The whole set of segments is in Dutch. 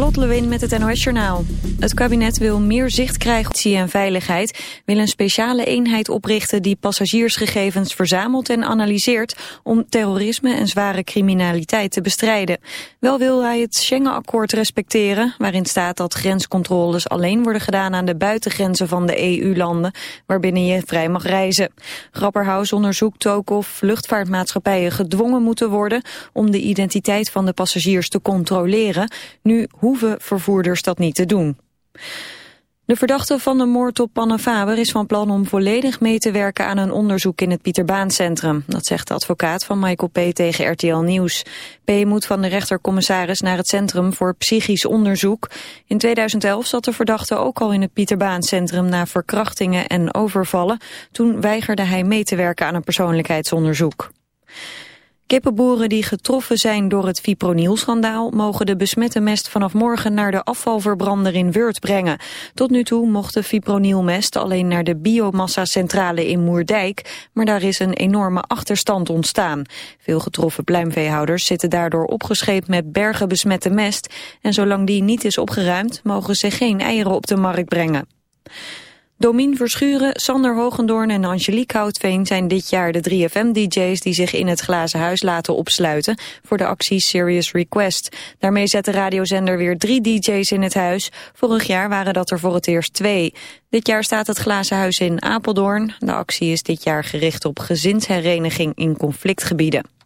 Lot Lewin met het NOS Journaal. Het kabinet wil meer zicht krijgen op en veiligheid. Wil een speciale eenheid oprichten die passagiersgegevens verzamelt en analyseert... om terrorisme en zware criminaliteit te bestrijden. Wel wil hij het Schengen-akkoord respecteren... waarin staat dat grenscontroles alleen worden gedaan aan de buitengrenzen van de EU-landen... waarbinnen je vrij mag reizen. Grapperhaus onderzoekt ook of luchtvaartmaatschappijen gedwongen moeten worden... om de identiteit van de passagiers te controleren. Nu hoeven vervoerders dat niet te doen. De verdachte van de moord op Panne Faber is van plan om volledig mee te werken aan een onderzoek in het Pieterbaancentrum. Dat zegt de advocaat van Michael P. tegen RTL Nieuws. P. moet van de rechtercommissaris naar het Centrum voor Psychisch Onderzoek. In 2011 zat de verdachte ook al in het Pieterbaancentrum na verkrachtingen en overvallen. Toen weigerde hij mee te werken aan een persoonlijkheidsonderzoek. Kippenboeren die getroffen zijn door het fipronil-schandaal... mogen de besmette mest vanaf morgen naar de afvalverbrander in Weurt brengen. Tot nu toe mocht de fipronilmest alleen naar de biomassa-centrale in Moerdijk... maar daar is een enorme achterstand ontstaan. Veel getroffen pluimveehouders zitten daardoor opgescheept met bergen besmette mest... en zolang die niet is opgeruimd mogen ze geen eieren op de markt brengen. Domien Verschuren, Sander Hogendoorn en Angelique Houtveen zijn dit jaar de 3FM-dj's die zich in het glazen huis laten opsluiten voor de actie Serious Request. Daarmee zet de radiozender weer drie dj's in het huis. Vorig jaar waren dat er voor het eerst twee. Dit jaar staat het glazen huis in Apeldoorn. De actie is dit jaar gericht op gezinshereniging in conflictgebieden.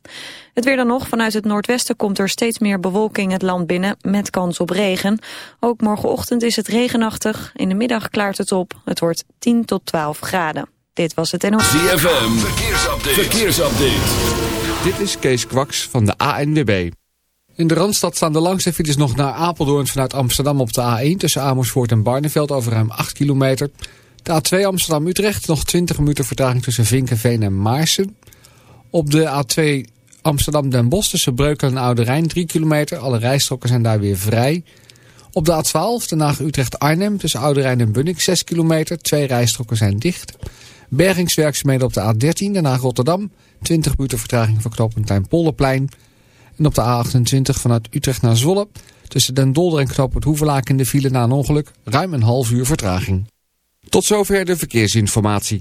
Het weer dan nog. Vanuit het noordwesten komt er steeds meer bewolking het land binnen met kans op regen. Ook morgenochtend is het regenachtig. In de middag klaart het op. Het wordt 10 tot 12 graden. Dit was het NOS. ZFM. Verkeersupdate. Verkeersupdate. Dit is Kees Kwaks van de ANWB. In de Randstad staan de langste files nog naar Apeldoorn vanuit Amsterdam op de A1... tussen Amersfoort en Barneveld over ruim 8 kilometer. De A2 Amsterdam-Utrecht nog 20 minuten vertraging tussen Vinkenveen en Maarsen. Op de A2 Amsterdam-Den Bosch tussen Breukelen en Oude Rijn 3 kilometer. Alle rijstroken zijn daar weer vrij. Op de A12 Den Haag-Utrecht-Arnhem tussen Oude Rijn en Bunnik 6 kilometer. Twee rijstroken zijn dicht. Bergingswerkzaamheden op de A13 Den Haag-Rotterdam. 20 minuten vertraging voor knooppunt Polderplein. En op de A28 vanuit Utrecht naar Zwolle. Tussen Den Dolder en knooppunt Hoevelaak in de file na een ongeluk. Ruim een half uur vertraging. Tot zover de verkeersinformatie.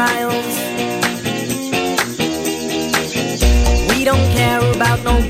Aisles. We don't care about no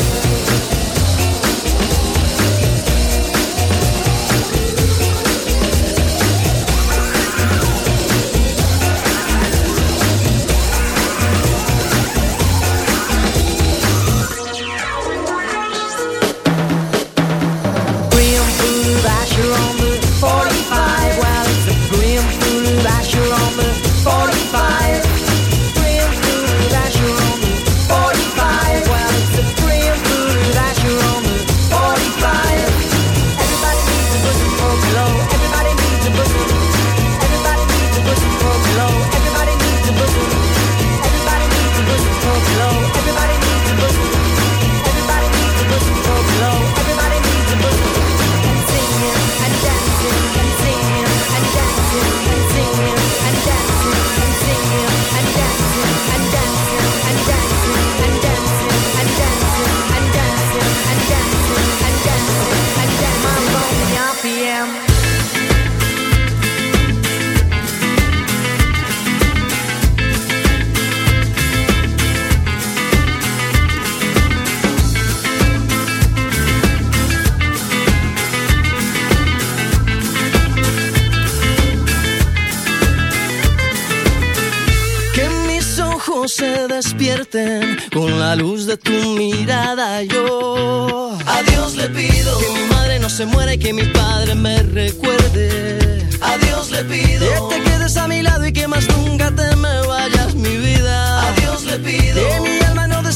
Despierten con la luz de tu mirada. Yo a Dios le pido que mi madre no se muera y que mi padre me recuerde. A Dios le pido que te quedes a mi lado y que más nunca te me vayas, mi vida. A Dios le pido que mi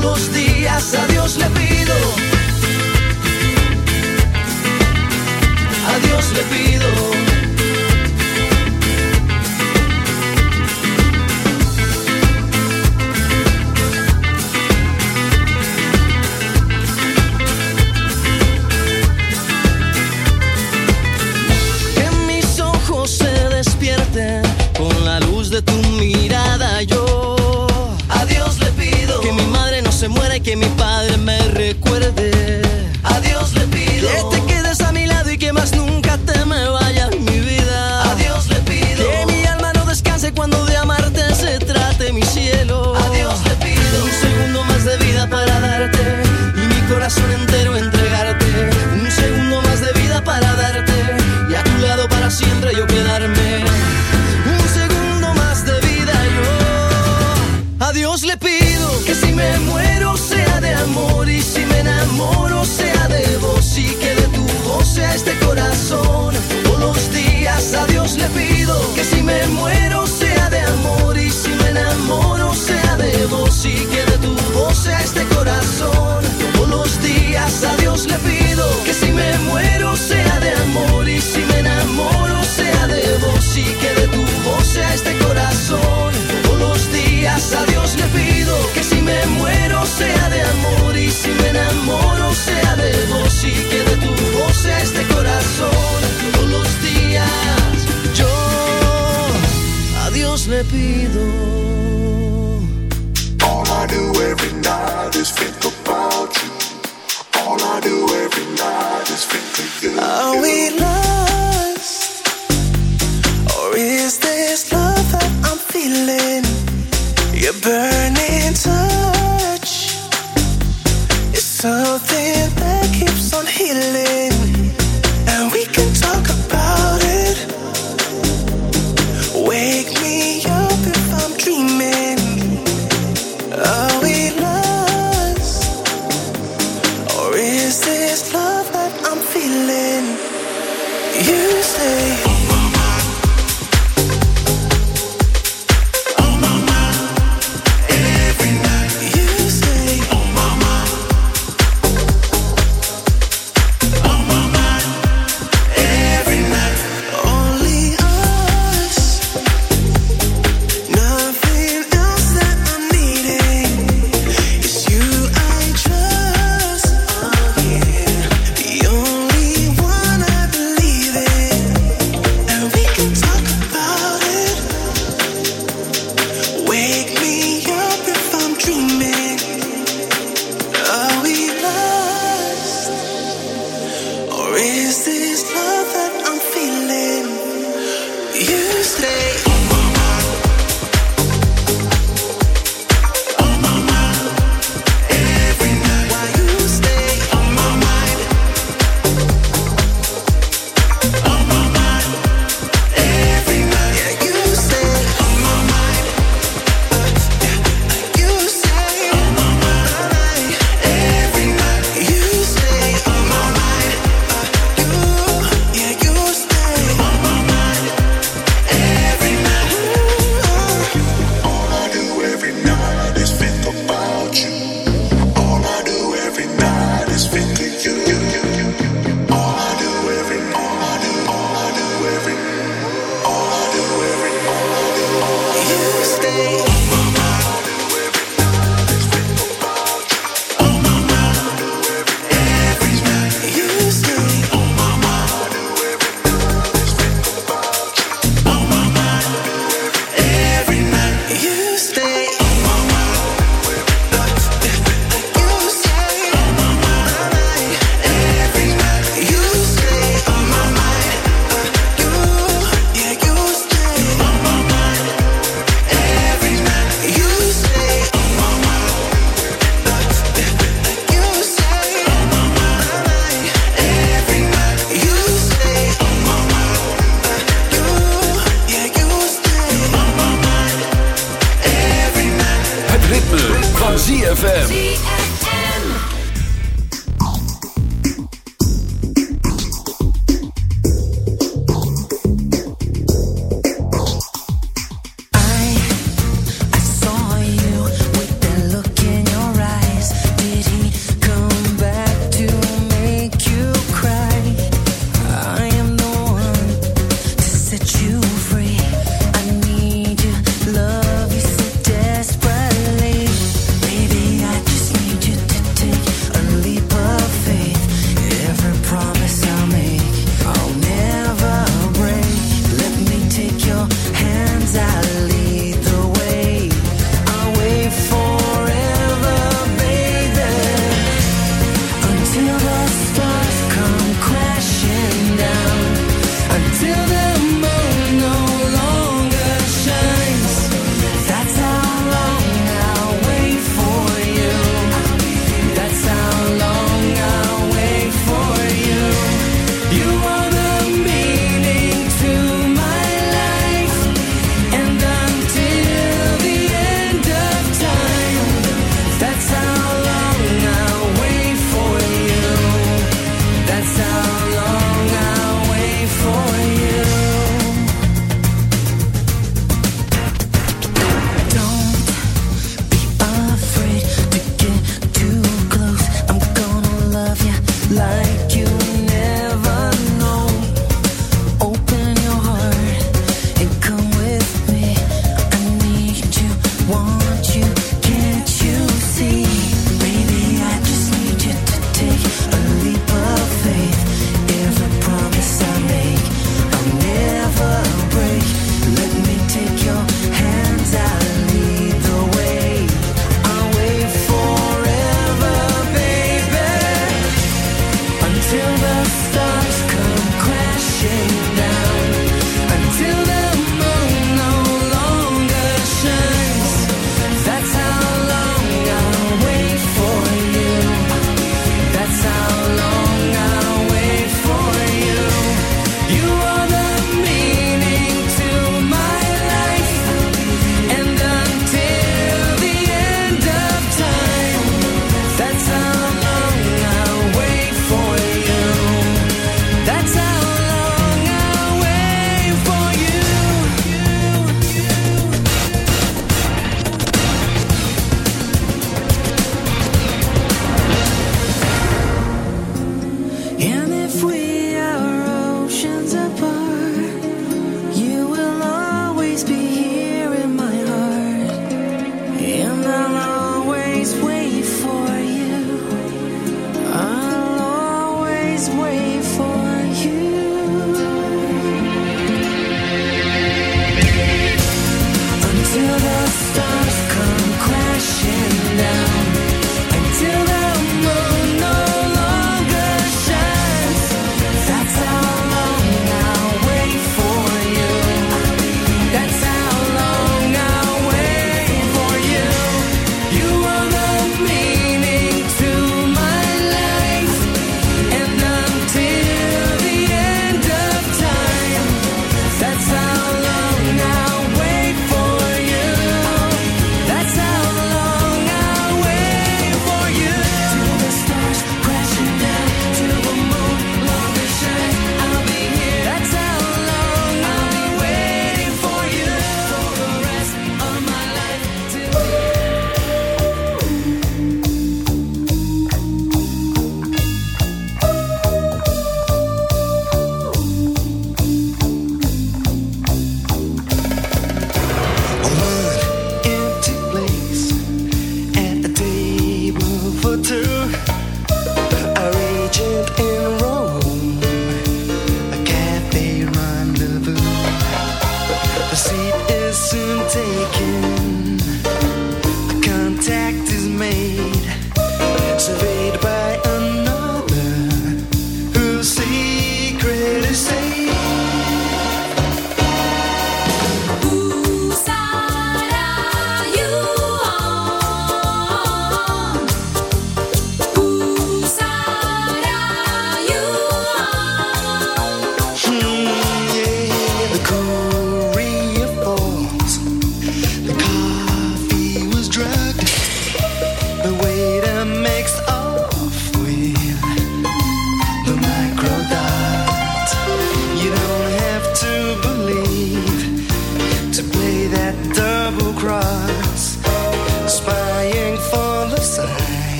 los días a Dios le pido. A Dios le pido. ouvido.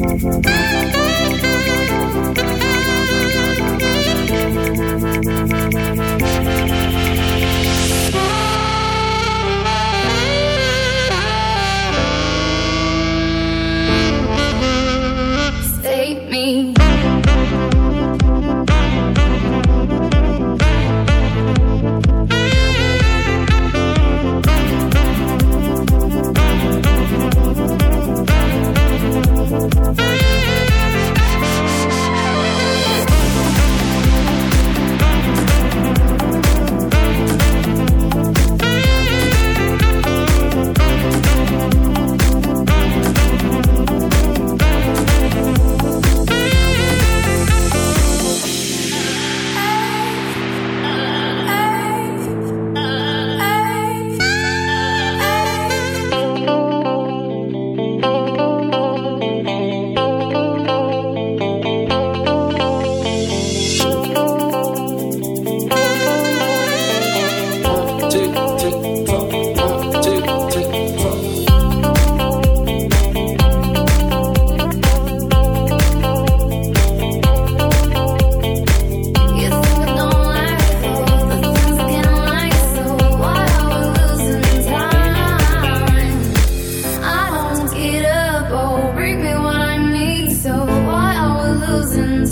Bye.